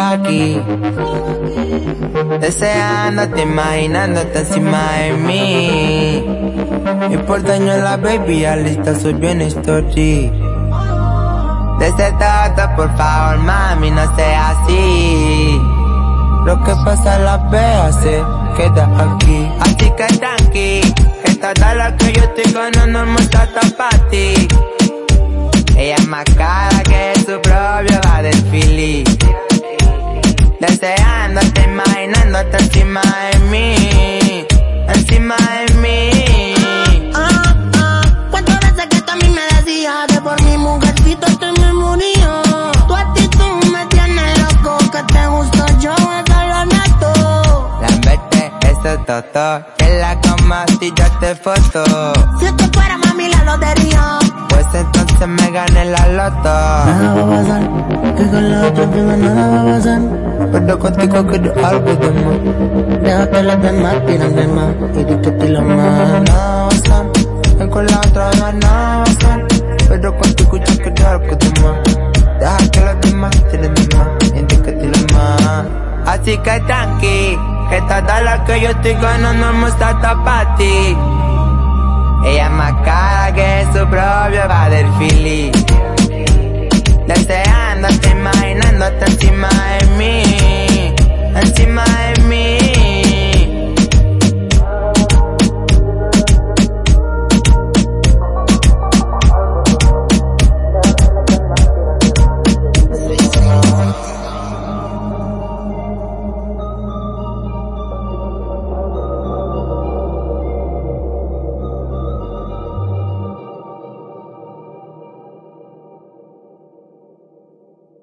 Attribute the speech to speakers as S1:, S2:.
S1: aquí. Deseándote, imaginándote encima de mí. Y por daño la baby, alista story. Desde todo, por favor, mami, no sea así. Lo que pasa las veas se queda aquí. Así que tranqui, toda lo que yo estoy ganando no está para ti. Ella es más cara que su propio va del fili. Deseándote, imaginándote encima de mí. Encima de mí.
S2: Ah, ah, ¿Cuántas veces que tú a mí me decías que por mi mujercito te me moría? Tu actitud me tiene loco, que te gusto yo, eso lo noto.
S1: Lamberte, eso es todo. Que la cama y yo te foto.
S2: Si esto fuera mami la lotería.
S1: Me gané la loto.
S2: Nada va a pasar, que con la otra prima nada va a pasar.
S1: Pero contigo quiero algo de más.
S2: Deja que los demás de más y lo más.
S1: Nada va a pasar. Que con la otra no nada va a pasar. Pero contigo yo quiero algo de más. Deja que los demás tiren más y lo más. Así que tranqui, que toda lo que yo estoy ganando no está para ti. Ella es más cara que su propio va del fili.